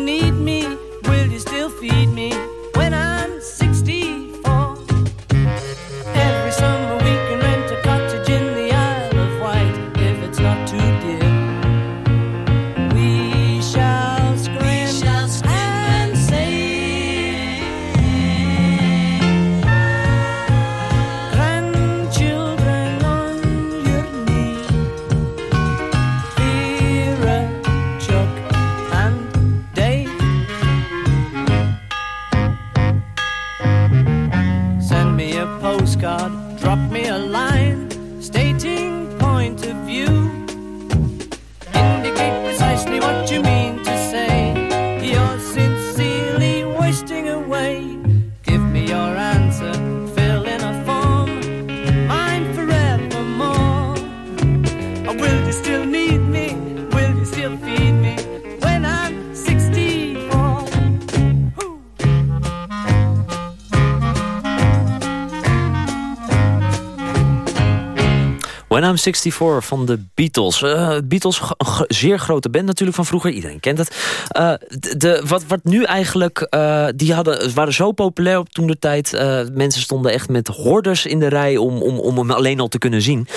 64 van de Beatles. Eh, Beatles, zeer grote band natuurlijk van vroeger. Iedereen kent het. Eh, de, wat, wat nu eigenlijk... eh, die hadden, waren zo populair op toen de tijd. mensen stonden echt met hordes in de rij om, om, om hem alleen al te kunnen zien.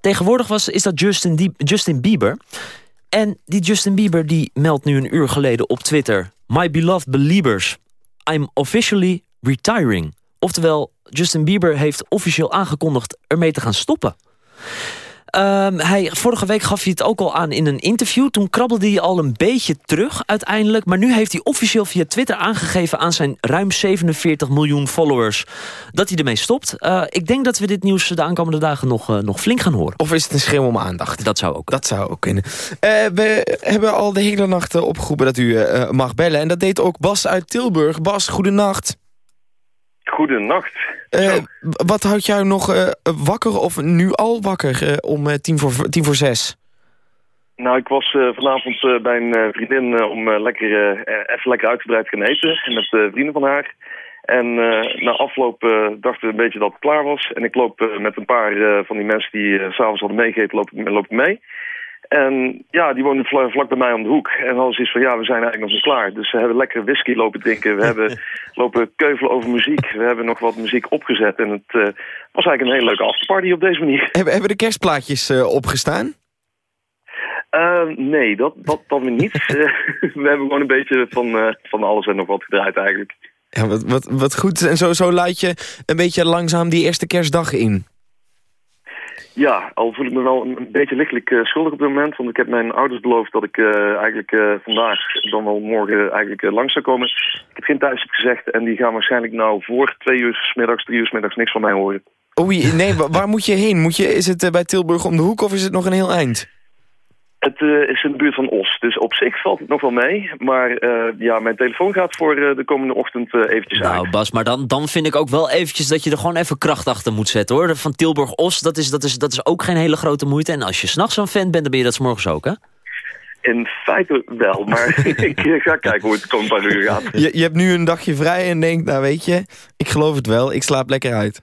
Tegenwoordig was, is dat Justin, Die- Justin Bieber. En die Justin Bieber die meldt nu een uur geleden op Twitter... My beloved believers, I'm officially retiring. Oftewel, Justin Bieber heeft officieel aangekondigd ermee te gaan stoppen. Ehm, hij, vorige week gaf hij het ook al aan in een interview. Toen krabbelde hij al een beetje terug uiteindelijk. Maar nu heeft hij officieel via Twitter aangegeven... aan zijn ruim 47 miljoen followers dat hij ermee stopt. Eh, ik denk dat we dit nieuws de aankomende dagen nog, eh, nog flink gaan horen. Of is het een schreeuw om aandacht? Dat zou ook. Dat zou ook kunnen. Eh, we hebben al de hele nacht opgeroepen dat u mag bellen. En dat deed ook Bas uit Tilburg. Bas, goedenacht. Goedenacht. Eh wat houdt jou nog eh, wakker of nu al wakker eh, om tien, voor, tien voor zes? Nou, ik was vanavond bij een vriendin om lekker, eh, even lekker uitgebreid te gaan eten. Met vrienden van haar. En na afloop dachten we een beetje dat het klaar was. En ik loop met een paar van die mensen die s'avonds hadden meegegeten, loop ik mee. En ja, die woonden vla- vlak bij mij om de hoek. En hadden zoiets van, ja, we zijn eigenlijk nog niet klaar. Dus we hebben lekker whisky lopen drinken. We hebben lopen keuvelen over muziek. We hebben nog wat muziek opgezet. En het eh, was eigenlijk een hele leuke afterparty op deze manier. Hebben, hebben de kerstplaatjes eh, opgestaan? Eh, nee, dat, dat weer niet. Eh, we hebben gewoon een beetje van, van alles en nog wat gedraaid eigenlijk. Ja, wat, wat, wat goed. En zo, zo laat je een beetje langzaam die eerste kerstdag in. Ja, al voel ik me wel een beetje lichtelijk eh, schuldig op dit moment. Want ik heb mijn ouders beloofd dat ik eh, eigenlijk eh, vandaag dan wel morgen eigenlijk langs zou komen. Ik heb geen thuis gezegd en die gaan waarschijnlijk nou voor twee uur 's middags, drie uur 's middags niks van mij horen. Oei, nee, wa- waar moet je heen? Moet je, is het bij Tilburg om de hoek of is het nog een heel eind? Het eh, is in de buurt van Os, dus op zich valt het nog wel mee. Maar eh, ja, mijn telefoon gaat voor eh, de komende ochtend eh, eventjes uit. Nou Bas, maar dan, dan vind ik ook wel eventjes dat je er gewoon even kracht achter moet zetten hoor. Van Tilburg-Os, dat is, dat, is, dat is ook geen hele grote moeite. En als je s'nachts zo'n fan bent, dan ben je dat 's morgens ook hè? In feite wel, maar ik ga kijken hoe het komende paar uur gaat. Je, je hebt nu een dagje vrij en denkt, nou weet je, ik geloof het wel, ik slaap lekker uit.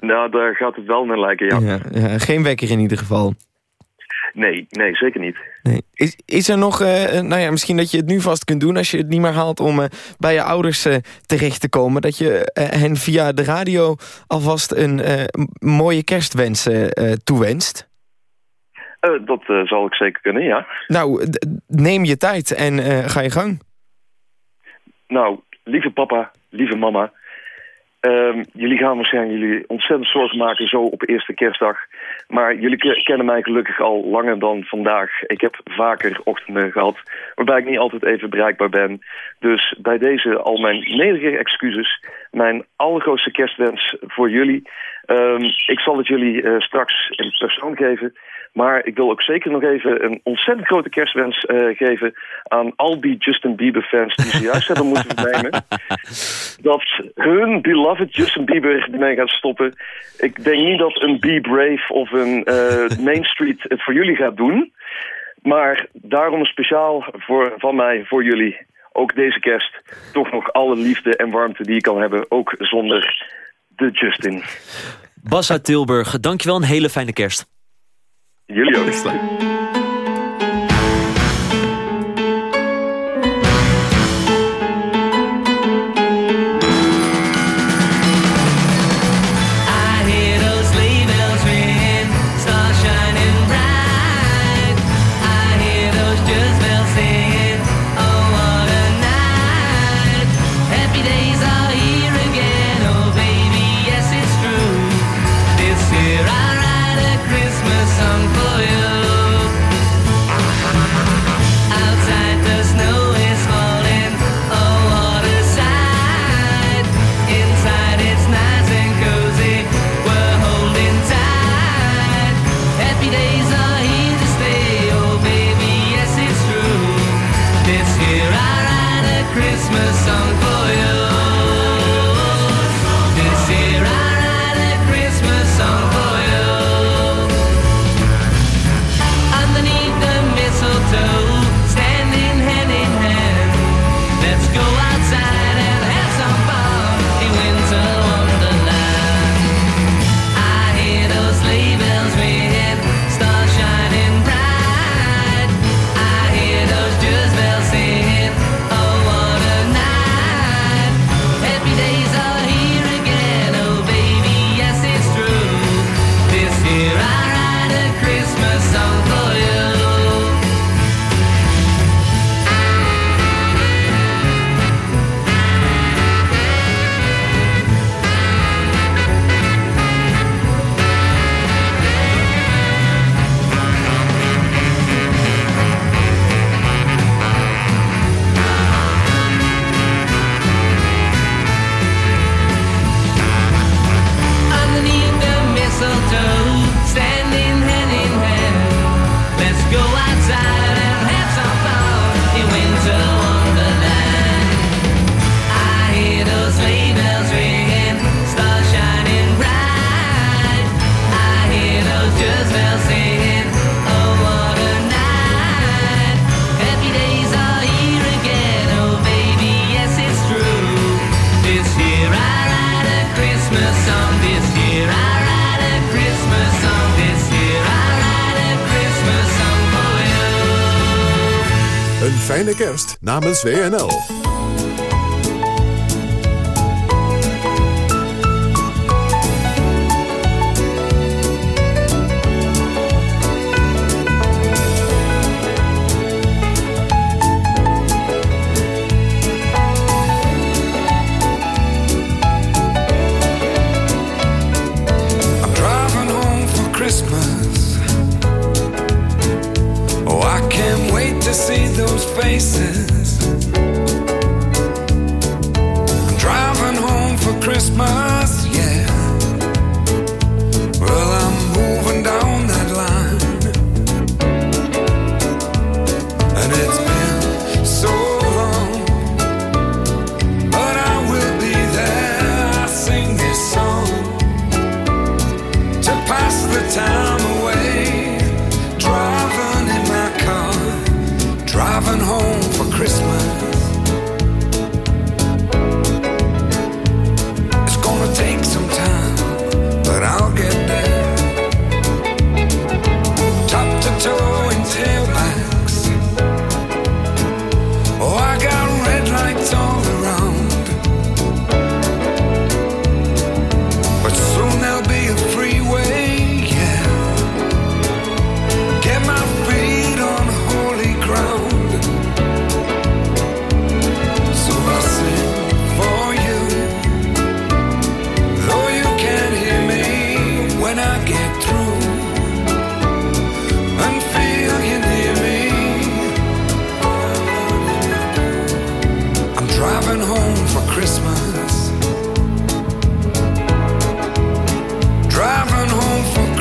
Nou, daar gaat het wel naar lijken, ja. Ja, ja, geen wekker in ieder geval. Nee, nee, zeker niet. Nee. Is, is er nog, eh, eh, nou ja, misschien dat je het nu vast kunt doen... als je het niet meer haalt om eh, bij je ouders eh, terecht te komen... dat je hen via de radio alvast een mooie kerstwens toewenst? Dat zal ik zeker kunnen, ja. Nou, neem je tijd en ga je gang. Nou, lieve papa, lieve mama. ehm, jullie gaan waarschijnlijk jullie ontzettend zorgen maken zo op eerste kerstdag. Maar jullie ke- kennen mij gelukkig al langer dan vandaag. Ik heb vaker ochtenden gehad waarbij ik niet altijd even bereikbaar ben. Dus bij deze al mijn nederige excuses. Mijn allergrootste kerstwens voor jullie. Ehm, ik zal het jullie eh, straks in persoon geven. Maar ik wil ook zeker nog even een ontzettend grote kerstwens eh, geven aan al die Justin Bieber fans die zojuist hebben moeten vernemen. Dat hun beloved Justin Bieber ermee gaat stoppen. Ik denk niet dat een Be Brave of een eh, Main Street het voor jullie gaat doen. Maar daarom speciaal voor, van mij voor jullie. Ook deze kerst toch nog alle liefde en warmte die ik kan hebben. Ook zonder de Justin. Bas uit Tilburg, dankjewel, een hele fijne kerst. Jullie ook. I fijne kerst namens WNL. 死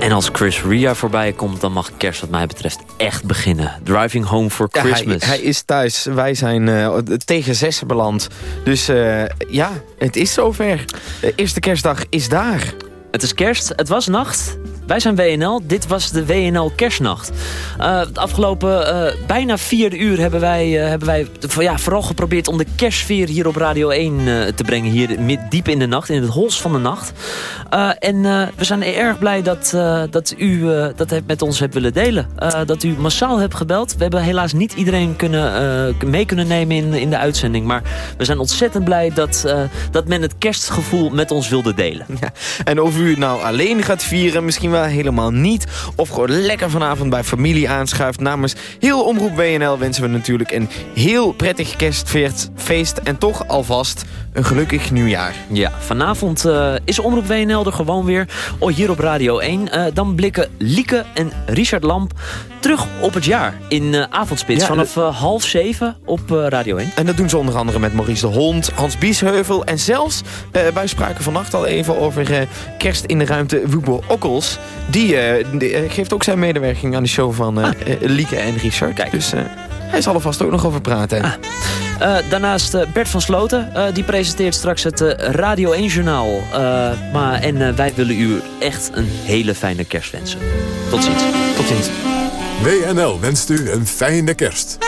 En als Chris Ria voorbij komt, dan mag kerst wat mij betreft echt beginnen. Driving home for Ja, hij, Christmas. hij is thuis. Wij zijn eh, tegen zessen beland. Dus eh, ja, het is zover. De eerste kerstdag is daar. Het is kerst, het was nacht. Wij zijn WNL, dit was de WNL Kerstnacht. Uh, het afgelopen uh, bijna vier uur hebben wij, uh, hebben wij ja, vooral geprobeerd om de kerstsfeer hier op Radio 1 te brengen. Hier diep in de nacht, in het hols van de nacht. en we zijn erg blij dat, dat u dat met ons hebt willen delen. dat u massaal hebt gebeld. We hebben helaas niet iedereen kunnen, mee kunnen nemen in, in de uitzending. Maar we zijn ontzettend blij dat, dat men het kerstgevoel met ons wilde delen. Ja. En of u nou alleen gaat vieren, misschien wel helemaal niet. Of gewoon lekker vanavond bij familie aanschuift. Namens heel Omroep WNL wensen we natuurlijk een heel prettig kerstfeest. En toch alvast een gelukkig nieuwjaar. Ja, vanavond eh, is Omroep WNL er gewoon weer. Oh, hier op Radio 1. Eh, dan blikken Lieke en Richard Lamp terug op het jaar. In eh, Avondspits Ja, vanaf half zeven op Radio 1. En dat doen ze onder andere met Maurice de Hond, Hans Biesheuvel... en zelfs, wij spraken vannacht al even over kerst in de ruimte Woebo Okkels. Die, die, geeft ook zijn medewerking aan de show van Ah. Lieke en Richard. Kijk. Dus hij zal er vast ook nog over praten. Eh, daarnaast eh, Bert van Sloten. eh, die presenteert straks het Radio 1-journaal. maar, en wij willen u echt een hele fijne kerst wensen. Tot ziens. Tot ziens. WNL wenst u een fijne kerst.